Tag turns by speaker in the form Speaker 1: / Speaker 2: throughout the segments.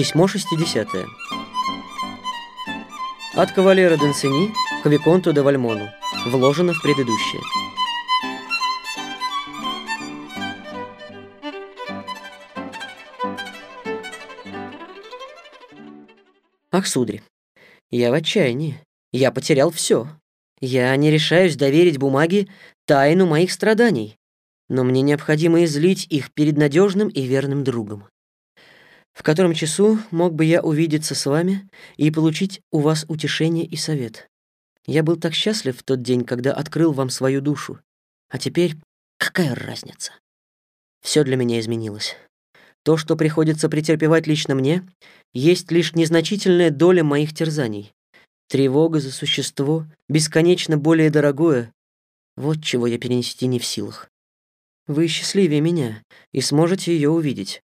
Speaker 1: Письмо 60 От кавалера Д'Ансени к Виконту де Вальмону. Вложено в предыдущее. Ах, сударь, я в отчаянии. Я потерял все. Я не решаюсь доверить бумаге тайну моих страданий, но мне необходимо излить их перед надежным и верным другом. В котором часу мог бы я увидеться с вами и получить у вас утешение и совет? Я был так счастлив в тот день, когда открыл вам свою душу. А теперь какая разница? Все для меня изменилось. То, что приходится претерпевать лично мне, есть лишь незначительная доля моих терзаний. Тревога за существо, бесконечно более дорогое, вот чего я перенести не в силах. Вы счастливее меня и сможете ее увидеть.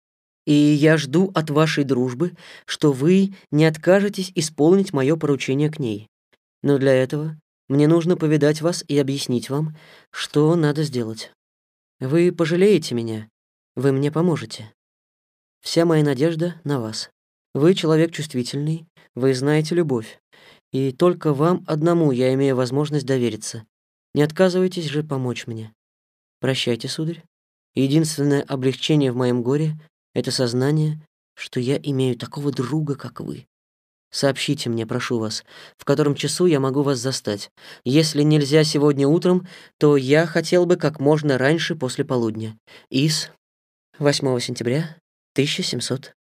Speaker 1: И я жду от вашей дружбы, что вы не откажетесь исполнить мое поручение к ней. Но для этого мне нужно повидать вас и объяснить вам, что надо сделать. Вы пожалеете меня, вы мне поможете. Вся моя надежда на вас. Вы человек чувствительный, вы знаете любовь. И только вам одному я имею возможность довериться. Не отказывайтесь же помочь мне. Прощайте, сударь. Единственное облегчение в моем горе — это сознание, что я имею такого друга, как вы. Сообщите мне, прошу вас, в котором часу я могу вас застать. Если нельзя сегодня утром, то я хотел бы как можно раньше после полудня. Из 8 сентября 1700